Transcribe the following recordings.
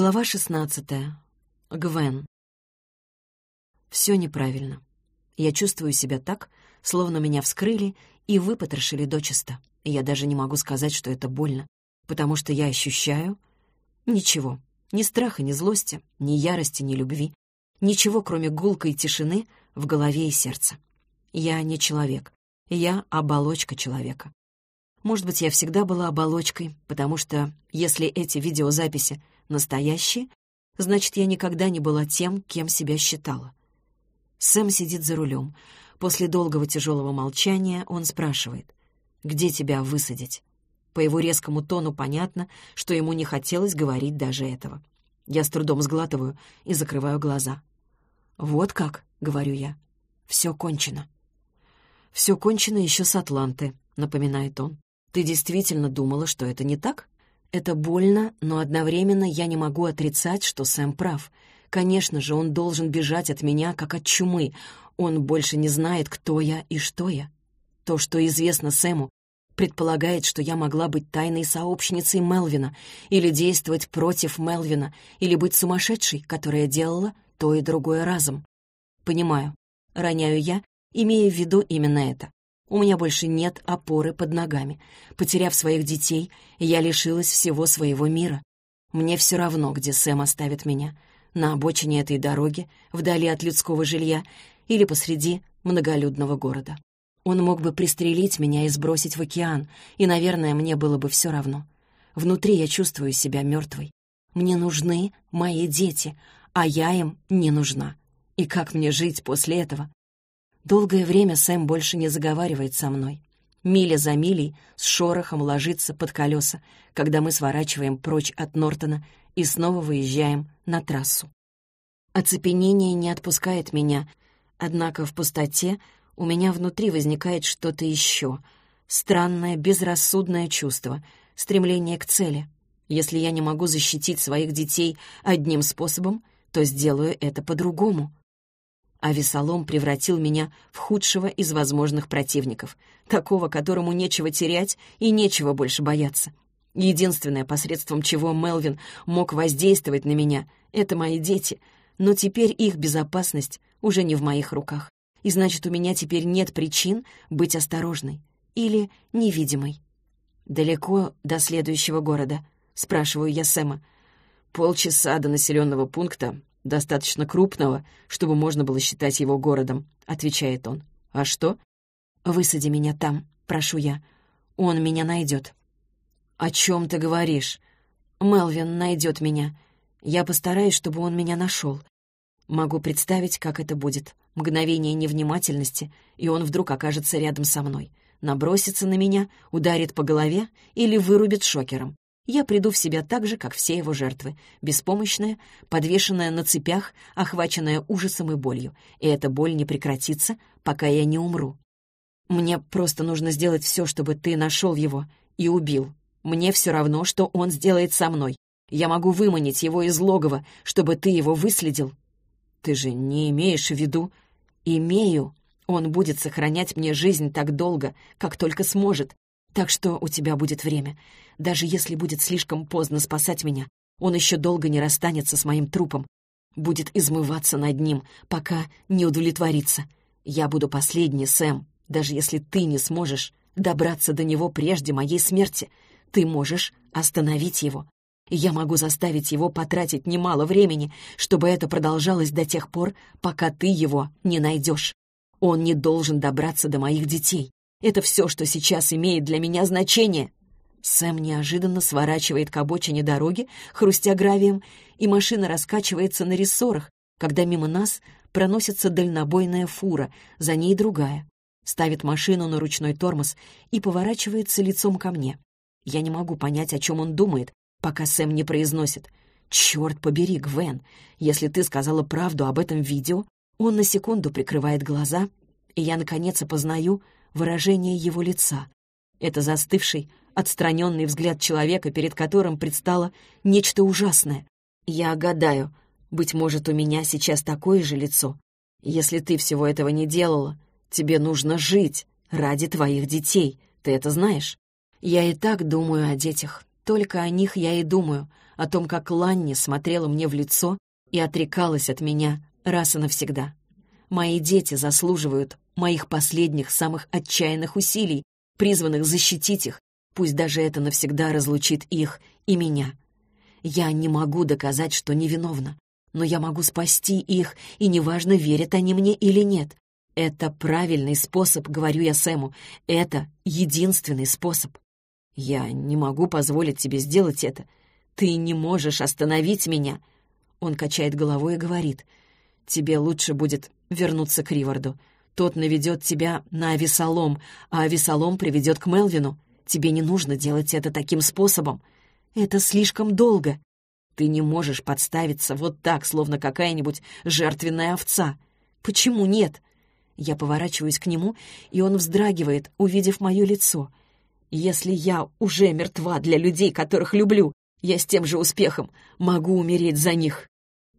Глава шестнадцатая. Гвен. Все неправильно. Я чувствую себя так, словно меня вскрыли и выпотрошили дочисто. Я даже не могу сказать, что это больно, потому что я ощущаю ничего. Ни страха, ни злости, ни ярости, ни любви. Ничего, кроме гулкой тишины в голове и сердце. Я не человек. Я оболочка человека. Может быть, я всегда была оболочкой, потому что, если эти видеозаписи настоящие, значит, я никогда не была тем, кем себя считала. Сэм сидит за рулем. После долгого тяжелого молчания он спрашивает, «Где тебя высадить?» По его резкому тону понятно, что ему не хотелось говорить даже этого. Я с трудом сглатываю и закрываю глаза. «Вот как», — говорю я, — «все кончено». «Все кончено еще с Атланты», — напоминает он. «Ты действительно думала, что это не так?» Это больно, но одновременно я не могу отрицать, что Сэм прав. Конечно же, он должен бежать от меня, как от чумы. Он больше не знает, кто я и что я. То, что известно Сэму, предполагает, что я могла быть тайной сообщницей Мелвина, или действовать против Мелвина, или быть сумасшедшей, которая делала то и другое разом. Понимаю. Роняю я, имея в виду именно это. У меня больше нет опоры под ногами. Потеряв своих детей, я лишилась всего своего мира. Мне все равно, где Сэм оставит меня. На обочине этой дороги, вдали от людского жилья или посреди многолюдного города. Он мог бы пристрелить меня и сбросить в океан, и, наверное, мне было бы все равно. Внутри я чувствую себя мертвой. Мне нужны мои дети, а я им не нужна. И как мне жить после этого? Долгое время Сэм больше не заговаривает со мной. Миля за милей с шорохом ложится под колеса, когда мы сворачиваем прочь от Нортона и снова выезжаем на трассу. Оцепенение не отпускает меня, однако в пустоте у меня внутри возникает что-то еще. Странное, безрассудное чувство, стремление к цели. Если я не могу защитить своих детей одним способом, то сделаю это по-другому а Весолом превратил меня в худшего из возможных противников, такого, которому нечего терять и нечего больше бояться. Единственное, посредством чего Мелвин мог воздействовать на меня, — это мои дети, но теперь их безопасность уже не в моих руках, и значит, у меня теперь нет причин быть осторожной или невидимой. «Далеко до следующего города?» — спрашиваю я Сэма. «Полчаса до населенного пункта «Достаточно крупного, чтобы можно было считать его городом», — отвечает он. «А что?» «Высади меня там, прошу я. Он меня найдет». «О чем ты говоришь?» «Мелвин найдет меня. Я постараюсь, чтобы он меня нашел. Могу представить, как это будет. Мгновение невнимательности, и он вдруг окажется рядом со мной. Набросится на меня, ударит по голове или вырубит шокером я приду в себя так же, как все его жертвы, беспомощная, подвешенная на цепях, охваченная ужасом и болью, и эта боль не прекратится, пока я не умру. Мне просто нужно сделать все, чтобы ты нашел его и убил. Мне все равно, что он сделает со мной. Я могу выманить его из логова, чтобы ты его выследил. Ты же не имеешь в виду... Имею. Он будет сохранять мне жизнь так долго, как только сможет. Так что у тебя будет время. Даже если будет слишком поздно спасать меня, он еще долго не расстанется с моим трупом. Будет измываться над ним, пока не удовлетворится. Я буду последний, Сэм, даже если ты не сможешь добраться до него прежде моей смерти. Ты можешь остановить его. Я могу заставить его потратить немало времени, чтобы это продолжалось до тех пор, пока ты его не найдешь. Он не должен добраться до моих детей. Это все, что сейчас имеет для меня значение. Сэм неожиданно сворачивает к обочине дороги, хрустя гравием, и машина раскачивается на рессорах, когда мимо нас проносится дальнобойная фура, за ней другая. Ставит машину на ручной тормоз и поворачивается лицом ко мне. Я не могу понять, о чем он думает, пока Сэм не произносит. «Черт побери, Гвен, если ты сказала правду об этом видео...» Он на секунду прикрывает глаза, и я, наконец, опознаю выражение его лица. Это застывший, отстраненный взгляд человека, перед которым предстало нечто ужасное. Я гадаю, быть может, у меня сейчас такое же лицо. Если ты всего этого не делала, тебе нужно жить ради твоих детей. Ты это знаешь? Я и так думаю о детях. только о них я и думаю, о том, как Ланни смотрела мне в лицо и отрекалась от меня раз и навсегда. Мои дети заслуживают моих последних, самых отчаянных усилий, призванных защитить их, пусть даже это навсегда разлучит их и меня. Я не могу доказать, что невиновна, но я могу спасти их, и неважно, верят они мне или нет. Это правильный способ, говорю я Сэму. Это единственный способ. Я не могу позволить тебе сделать это. Ты не можешь остановить меня. Он качает головой и говорит. Тебе лучше будет вернуться к Риварду. Тот наведет тебя на Авесолом, а Авесолом приведет к Мелвину. Тебе не нужно делать это таким способом. Это слишком долго. Ты не можешь подставиться вот так, словно какая-нибудь жертвенная овца. Почему нет? Я поворачиваюсь к нему, и он вздрагивает, увидев мое лицо. Если я уже мертва для людей, которых люблю, я с тем же успехом могу умереть за них.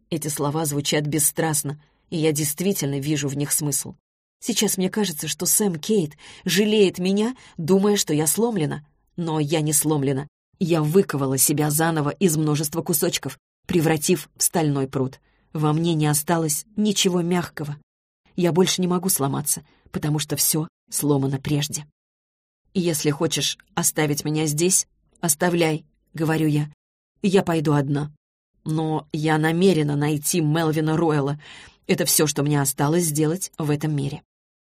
Эти слова звучат бесстрастно, и я действительно вижу в них смысл. Сейчас мне кажется, что Сэм Кейт жалеет меня, думая, что я сломлена. Но я не сломлена. Я выковала себя заново из множества кусочков, превратив в стальной пруд. Во мне не осталось ничего мягкого. Я больше не могу сломаться, потому что все сломано прежде. «Если хочешь оставить меня здесь, оставляй», — говорю я. «Я пойду одна. Но я намерена найти Мелвина Ройла. Это все, что мне осталось сделать в этом мире».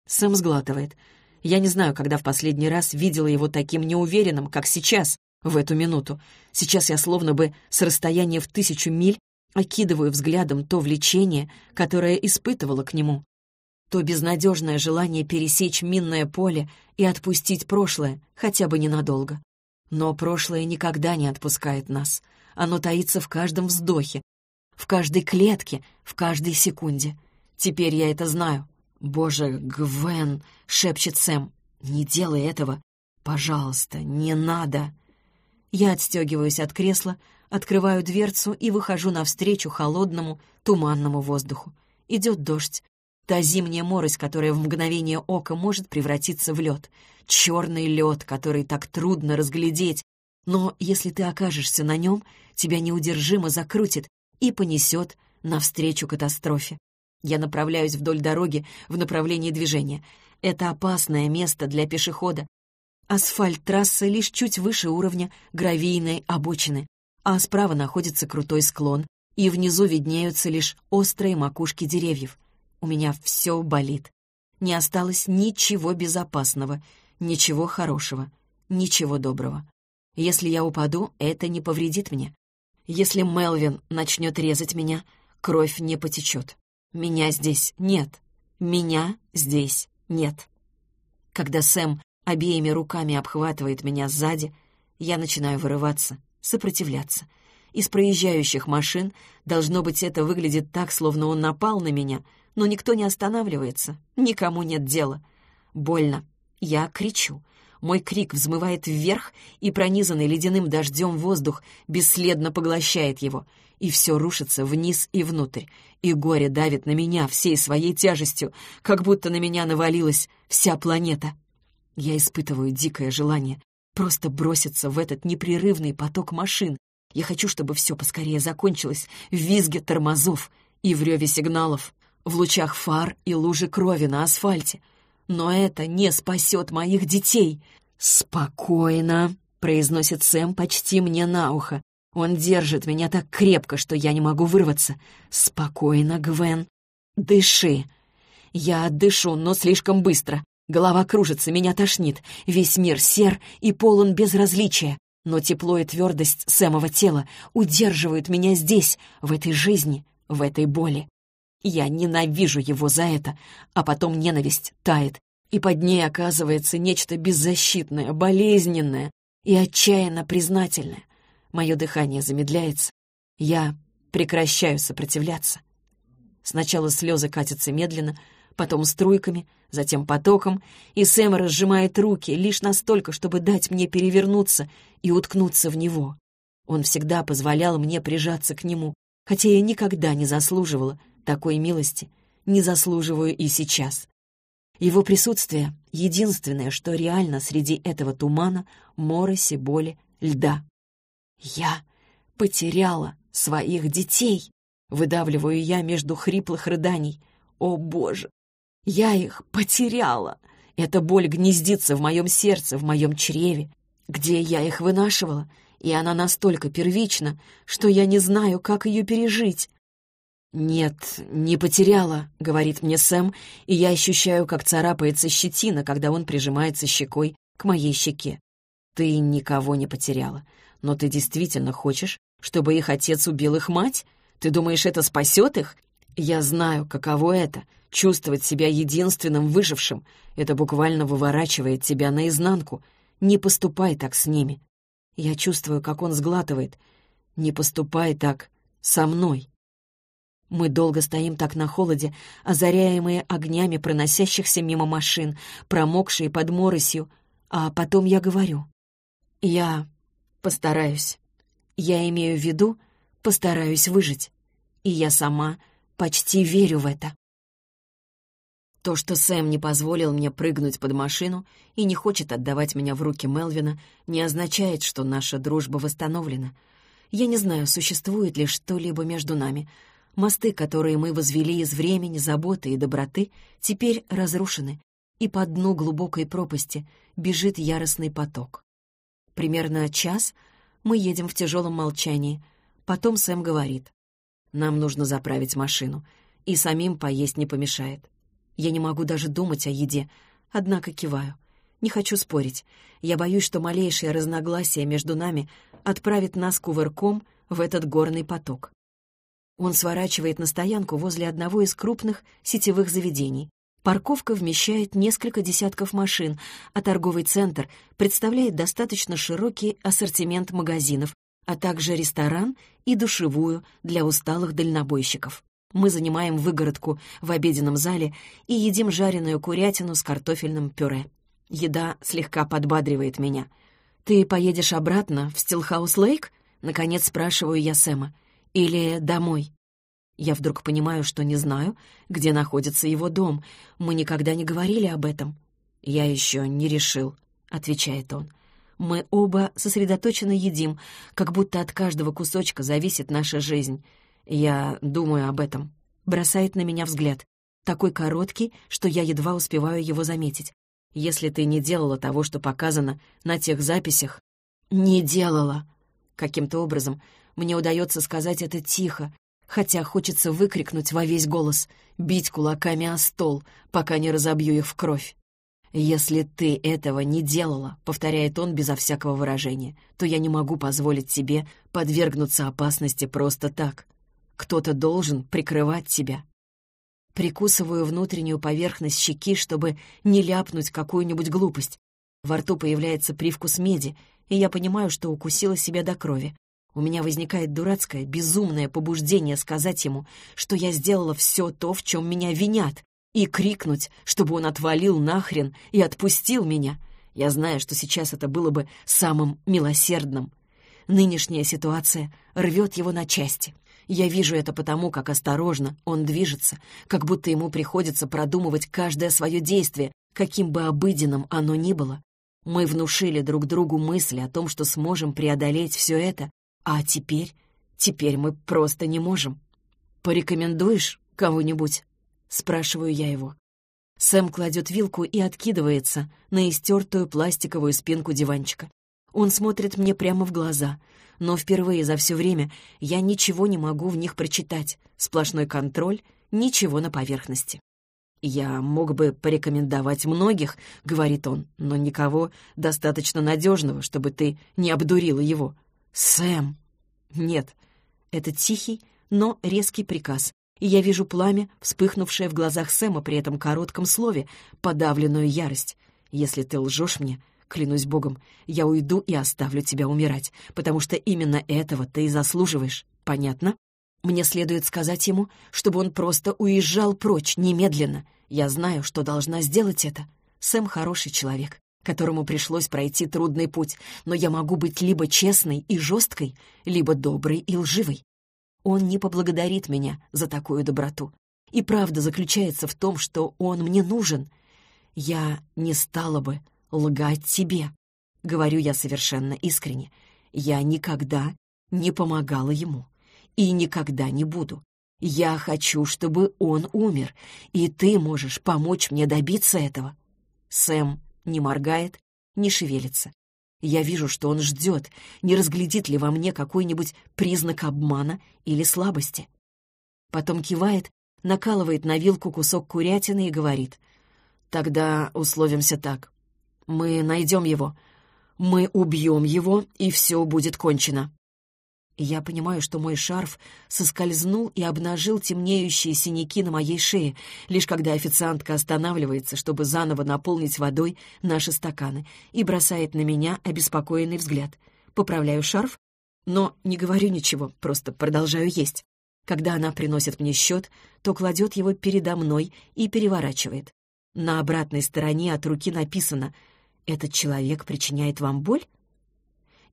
Сэм сглатывает. Я не знаю, когда в последний раз видела его таким неуверенным, как сейчас, в эту минуту. Сейчас я словно бы с расстояния в тысячу миль окидываю взглядом то влечение, которое испытывала к нему, то безнадежное желание пересечь минное поле и отпустить прошлое, хотя бы ненадолго. Но прошлое никогда не отпускает нас. Оно таится в каждом вздохе, в каждой клетке, в каждой секунде. Теперь я это знаю. «Боже, Гвен!» — шепчет Сэм. «Не делай этого! Пожалуйста, не надо!» Я отстегиваюсь от кресла, открываю дверцу и выхожу навстречу холодному, туманному воздуху. Идет дождь, Та зимняя морось, которая в мгновение ока может превратиться в лед. Черный лед, который так трудно разглядеть. Но если ты окажешься на нем, тебя неудержимо закрутит и понесет навстречу катастрофе. Я направляюсь вдоль дороги в направлении движения. Это опасное место для пешехода. Асфальт трассы лишь чуть выше уровня гравийной обочины, а справа находится крутой склон, и внизу виднеются лишь острые макушки деревьев. У меня все болит. Не осталось ничего безопасного, ничего хорошего, ничего доброго. Если я упаду, это не повредит мне. Если Мелвин начнет резать меня, кровь не потечет. Меня здесь нет. Меня здесь нет. Когда Сэм обеими руками обхватывает меня сзади, я начинаю вырываться, сопротивляться. Из проезжающих машин, должно быть, это выглядит так, словно он напал на меня — но никто не останавливается, никому нет дела. Больно. Я кричу. Мой крик взмывает вверх, и пронизанный ледяным дождем воздух бесследно поглощает его, и все рушится вниз и внутрь, и горе давит на меня всей своей тяжестью, как будто на меня навалилась вся планета. Я испытываю дикое желание просто броситься в этот непрерывный поток машин. Я хочу, чтобы все поскорее закончилось в визге тормозов и в реве сигналов в лучах фар и лужи крови на асфальте. Но это не спасет моих детей. «Спокойно», — произносит Сэм почти мне на ухо. Он держит меня так крепко, что я не могу вырваться. «Спокойно, Гвен. Дыши». Я дышу, но слишком быстро. Голова кружится, меня тошнит. Весь мир сер и полон безразличия. Но тепло и твердость Сэмова тела удерживают меня здесь, в этой жизни, в этой боли. Я ненавижу его за это, а потом ненависть тает, и под ней оказывается нечто беззащитное, болезненное и отчаянно признательное. Мое дыхание замедляется. Я прекращаю сопротивляться. Сначала слезы катятся медленно, потом струйками, затем потоком, и Сэм разжимает руки лишь настолько, чтобы дать мне перевернуться и уткнуться в него. Он всегда позволял мне прижаться к нему, хотя я никогда не заслуживала такой милости не заслуживаю и сейчас. Его присутствие — единственное, что реально среди этого тумана, мороси, боли, льда. Я потеряла своих детей. Выдавливаю я между хриплых рыданий. О, Боже! Я их потеряла! Эта боль гнездится в моем сердце, в моем чреве, где я их вынашивала, и она настолько первична, что я не знаю, как ее пережить. «Нет, не потеряла», — говорит мне Сэм, и я ощущаю, как царапается щетина, когда он прижимается щекой к моей щеке. «Ты никого не потеряла, но ты действительно хочешь, чтобы их отец убил их мать? Ты думаешь, это спасет их? Я знаю, каково это — чувствовать себя единственным выжившим. Это буквально выворачивает тебя наизнанку. Не поступай так с ними. Я чувствую, как он сглатывает. Не поступай так со мной. Мы долго стоим так на холоде, озаряемые огнями проносящихся мимо машин, промокшие под моросью, а потом я говорю. Я постараюсь. Я имею в виду, постараюсь выжить. И я сама почти верю в это. То, что Сэм не позволил мне прыгнуть под машину и не хочет отдавать меня в руки Мелвина, не означает, что наша дружба восстановлена. Я не знаю, существует ли что-либо между нами. Мосты, которые мы возвели из времени, заботы и доброты, теперь разрушены, и по дну глубокой пропасти бежит яростный поток. Примерно час — мы едем в тяжелом молчании. Потом Сэм говорит. «Нам нужно заправить машину, и самим поесть не помешает. Я не могу даже думать о еде, однако киваю. Не хочу спорить. Я боюсь, что малейшее разногласие между нами отправит нас кувырком в этот горный поток. Он сворачивает на стоянку возле одного из крупных сетевых заведений. Парковка вмещает несколько десятков машин, а торговый центр представляет достаточно широкий ассортимент магазинов, а также ресторан и душевую для усталых дальнобойщиков. Мы занимаем выгородку в обеденном зале и едим жареную курятину с картофельным пюре. Еда слегка подбадривает меня. «Ты поедешь обратно в Стилхаус-Лейк?» — наконец спрашиваю я Сэма. «Или домой?» Я вдруг понимаю, что не знаю, где находится его дом. Мы никогда не говорили об этом. «Я еще не решил», — отвечает он. Мы оба сосредоточенно едим, как будто от каждого кусочка зависит наша жизнь. Я думаю об этом. Бросает на меня взгляд. Такой короткий, что я едва успеваю его заметить. Если ты не делала того, что показано на тех записях... Не делала. Каким-то образом мне удается сказать это тихо, хотя хочется выкрикнуть во весь голос, бить кулаками о стол, пока не разобью их в кровь. «Если ты этого не делала», — повторяет он безо всякого выражения, «то я не могу позволить тебе подвергнуться опасности просто так. Кто-то должен прикрывать тебя». Прикусываю внутреннюю поверхность щеки, чтобы не ляпнуть какую-нибудь глупость. Во рту появляется привкус меди, и я понимаю, что укусила себя до крови. У меня возникает дурацкое, безумное побуждение сказать ему, что я сделала все то, в чем меня винят, и крикнуть, чтобы он отвалил нахрен и отпустил меня. Я знаю, что сейчас это было бы самым милосердным. Нынешняя ситуация рвет его на части. Я вижу это потому, как осторожно он движется, как будто ему приходится продумывать каждое свое действие, каким бы обыденным оно ни было. Мы внушили друг другу мысли о том, что сможем преодолеть все это, а теперь? Теперь мы просто не можем. Порекомендуешь кого-нибудь? Спрашиваю я его. Сэм кладет вилку и откидывается на истертую пластиковую спинку диванчика. Он смотрит мне прямо в глаза, но впервые за все время я ничего не могу в них прочитать. Сплошной контроль, ничего на поверхности. «Я мог бы порекомендовать многих», — говорит он, «но никого достаточно надежного, чтобы ты не обдурила его. «Сэм!» «Нет». Это тихий, но резкий приказ, и я вижу пламя, вспыхнувшее в глазах Сэма при этом коротком слове, подавленную ярость. «Если ты лжешь мне, клянусь Богом, я уйду и оставлю тебя умирать, потому что именно этого ты и заслуживаешь. Понятно?» Мне следует сказать ему, чтобы он просто уезжал прочь немедленно. Я знаю, что должна сделать это. Сэм хороший человек которому пришлось пройти трудный путь, но я могу быть либо честной и жесткой, либо доброй и лживой. Он не поблагодарит меня за такую доброту. И правда заключается в том, что он мне нужен. Я не стала бы лгать тебе, говорю я совершенно искренне. Я никогда не помогала ему и никогда не буду. Я хочу, чтобы он умер, и ты можешь помочь мне добиться этого». Сэм не моргает, не шевелится. Я вижу, что он ждет, не разглядит ли во мне какой-нибудь признак обмана или слабости. Потом кивает, накалывает на вилку кусок курятины и говорит. «Тогда условимся так. Мы найдем его. Мы убьем его, и все будет кончено». Я понимаю, что мой шарф соскользнул и обнажил темнеющие синяки на моей шее, лишь когда официантка останавливается, чтобы заново наполнить водой наши стаканы, и бросает на меня обеспокоенный взгляд. Поправляю шарф, но не говорю ничего, просто продолжаю есть. Когда она приносит мне счет, то кладет его передо мной и переворачивает. На обратной стороне от руки написано «Этот человек причиняет вам боль?»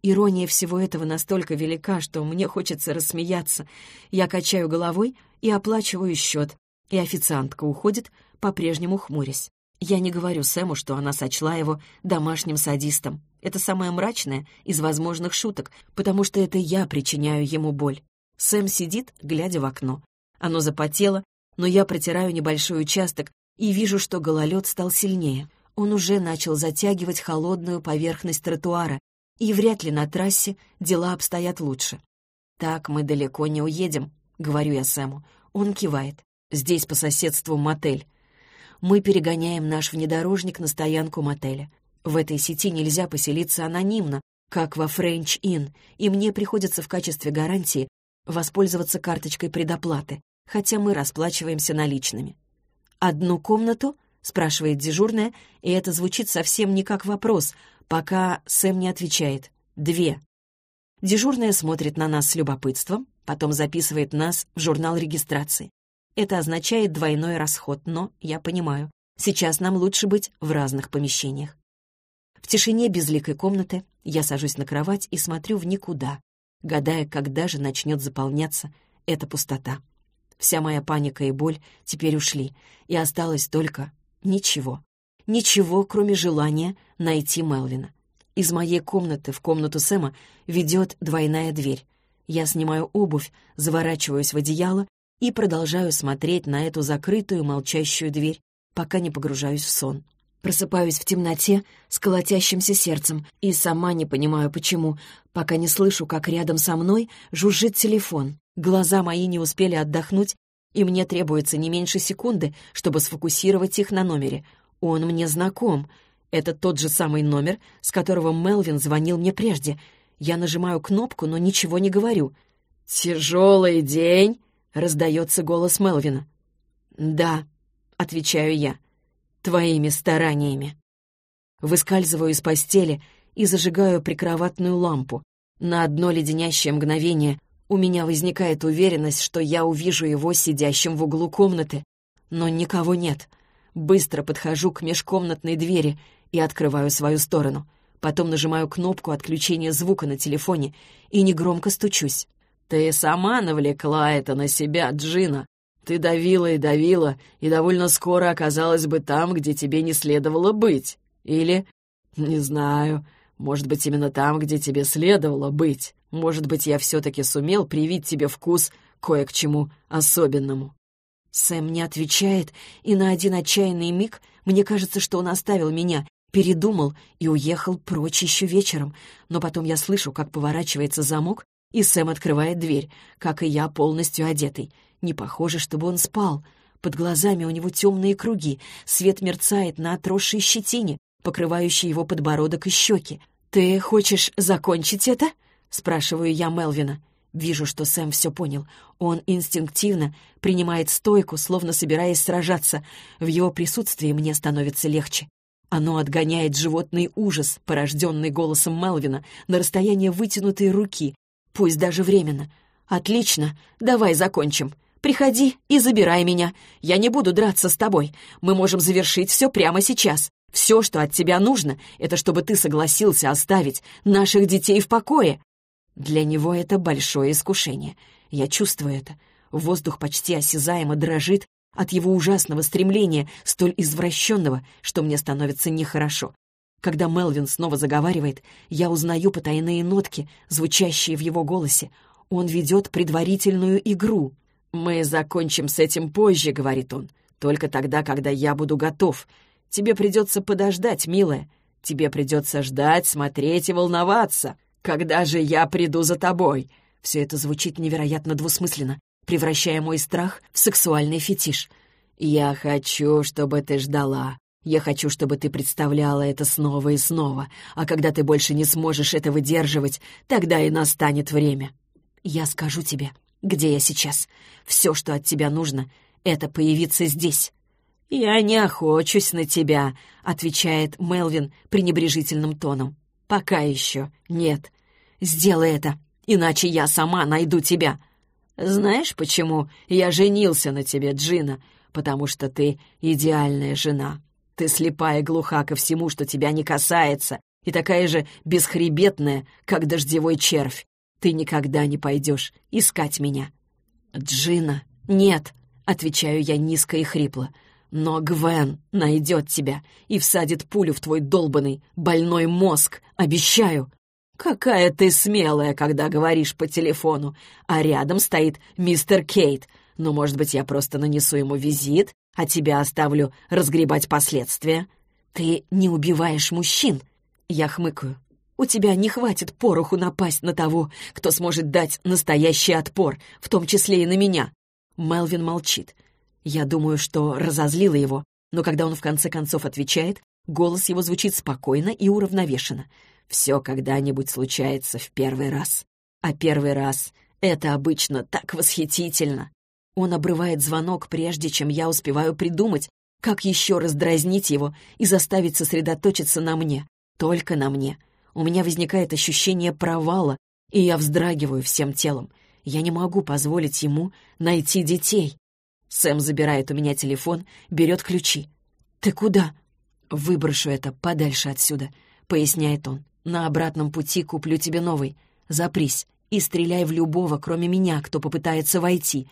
Ирония всего этого настолько велика, что мне хочется рассмеяться. Я качаю головой и оплачиваю счет, и официантка уходит, по-прежнему хмурясь. Я не говорю Сэму, что она сочла его домашним садистом. Это самое мрачное из возможных шуток, потому что это я причиняю ему боль. Сэм сидит, глядя в окно. Оно запотело, но я протираю небольшой участок и вижу, что гололед стал сильнее. Он уже начал затягивать холодную поверхность тротуара, и вряд ли на трассе дела обстоят лучше. «Так мы далеко не уедем», — говорю я Сэму. Он кивает. «Здесь по соседству мотель». Мы перегоняем наш внедорожник на стоянку мотеля. В этой сети нельзя поселиться анонимно, как во French Inn, и мне приходится в качестве гарантии воспользоваться карточкой предоплаты, хотя мы расплачиваемся наличными. «Одну комнату?» — спрашивает дежурная, и это звучит совсем не как вопрос, пока Сэм не отвечает. «Две». Дежурная смотрит на нас с любопытством, потом записывает нас в журнал регистрации. Это означает двойной расход, но, я понимаю, сейчас нам лучше быть в разных помещениях. В тишине безликой комнаты я сажусь на кровать и смотрю в никуда, гадая, когда же начнет заполняться эта пустота. Вся моя паника и боль теперь ушли, и осталось только ничего. Ничего, кроме желания найти Мелвина. Из моей комнаты в комнату Сэма ведет двойная дверь. Я снимаю обувь, заворачиваюсь в одеяло и продолжаю смотреть на эту закрытую молчащую дверь, пока не погружаюсь в сон. Просыпаюсь в темноте с колотящимся сердцем и сама не понимаю, почему, пока не слышу, как рядом со мной жужжит телефон. Глаза мои не успели отдохнуть, и мне требуется не меньше секунды, чтобы сфокусировать их на номере — он мне знаком. Это тот же самый номер, с которого Мелвин звонил мне прежде. Я нажимаю кнопку, но ничего не говорю. «Тяжелый день!» — раздается голос Мелвина. «Да», — отвечаю я, — «твоими стараниями». Выскальзываю из постели и зажигаю прикроватную лампу. На одно леденящее мгновение у меня возникает уверенность, что я увижу его сидящим в углу комнаты. Но никого нет — Быстро подхожу к межкомнатной двери и открываю свою сторону. Потом нажимаю кнопку отключения звука на телефоне и негромко стучусь. «Ты сама навлекла это на себя, Джина. Ты давила и давила, и довольно скоро оказалась бы там, где тебе не следовало быть. Или, не знаю, может быть, именно там, где тебе следовало быть. Может быть, я все-таки сумел привить тебе вкус кое к чему особенному». Сэм не отвечает, и на один отчаянный миг мне кажется, что он оставил меня, передумал и уехал прочь еще вечером. Но потом я слышу, как поворачивается замок, и Сэм открывает дверь, как и я, полностью одетый. Не похоже, чтобы он спал. Под глазами у него темные круги, свет мерцает на отросшей щетине, покрывающей его подбородок и щеки. «Ты хочешь закончить это?» — спрашиваю я Мелвина. Вижу, что Сэм все понял. Он инстинктивно принимает стойку, словно собираясь сражаться. В его присутствии мне становится легче. Оно отгоняет животный ужас, порожденный голосом Мелвина, на расстояние вытянутой руки, пусть даже временно. «Отлично, давай закончим. Приходи и забирай меня. Я не буду драться с тобой. Мы можем завершить все прямо сейчас. Все, что от тебя нужно, это чтобы ты согласился оставить наших детей в покое. Для него это большое искушение. Я чувствую это. Воздух почти осязаемо дрожит от его ужасного стремления, столь извращенного, что мне становится нехорошо. Когда Мелвин снова заговаривает, я узнаю потайные нотки, звучащие в его голосе. Он ведет предварительную игру. «Мы закончим с этим позже», — говорит он. «Только тогда, когда я буду готов. Тебе придется подождать, милая. Тебе придется ждать, смотреть и волноваться. Когда же я приду за тобой?» Все это звучит невероятно двусмысленно, превращая мой страх в сексуальный фетиш. «Я хочу, чтобы ты ждала. Я хочу, чтобы ты представляла это снова и снова, а когда ты больше не сможешь это выдерживать, тогда и настанет время. Я скажу тебе, где я сейчас. Все, что от тебя нужно, — это появиться здесь». «Я не охочусь на тебя», — отвечает Мелвин пренебрежительным тоном. «Пока еще нет. Сделай это, иначе я сама найду тебя». «Знаешь, почему я женился на тебе, Джина? Потому что ты идеальная жена. Ты слепая и глуха ко всему, что тебя не касается, и такая же бесхребетная, как дождевой червь. Ты никогда не пойдешь искать меня». «Джина, нет», — отвечаю я низко и хрипло. «Но Гвен найдет тебя и всадит пулю в твой долбанный, больной мозг, обещаю». «Какая ты смелая, когда говоришь по телефону, а рядом стоит мистер Кейт. Ну, может быть, я просто нанесу ему визит, а тебя оставлю разгребать последствия. Ты не убиваешь мужчин. Я хмыкаю. У тебя не хватит пороху напасть на того, кто сможет дать настоящий отпор, в том числе и на меня. Мелвин молчит. Я думаю, что разозлила его, но когда он в конце концов отвечает, голос его звучит спокойно и уравновешенно. Все когда-нибудь случается в первый раз. А первый раз — это обычно так восхитительно. Он обрывает звонок, прежде чем я успеваю придумать, как еще раздразнить его и заставить сосредоточиться на мне. Только на мне. У меня возникает ощущение провала, и я вздрагиваю всем телом. Я не могу позволить ему найти детей. Сэм забирает у меня телефон, берет ключи. «Ты куда?» «Выброшу это подальше отсюда», — поясняет он. «На обратном пути куплю тебе новый. Запрись и стреляй в любого, кроме меня, кто попытается войти.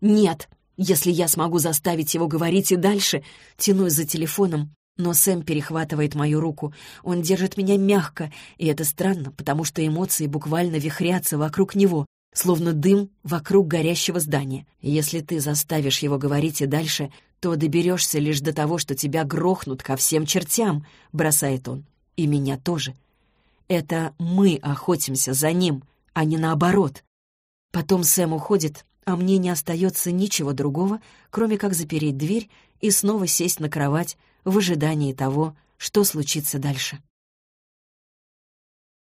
«Нет, если я смогу заставить его говорить и дальше», тянусь за телефоном, но Сэм перехватывает мою руку. Он держит меня мягко, и это странно, потому что эмоции буквально вихрятся вокруг него, словно дым вокруг горящего здания. Если ты заставишь его говорить и дальше, то доберешься лишь до того, что тебя грохнут ко всем чертям, — бросает он. И меня тоже. Это мы охотимся за ним, а не наоборот. Потом Сэм уходит, а мне не остается ничего другого, кроме как запереть дверь и снова сесть на кровать в ожидании того, что случится дальше.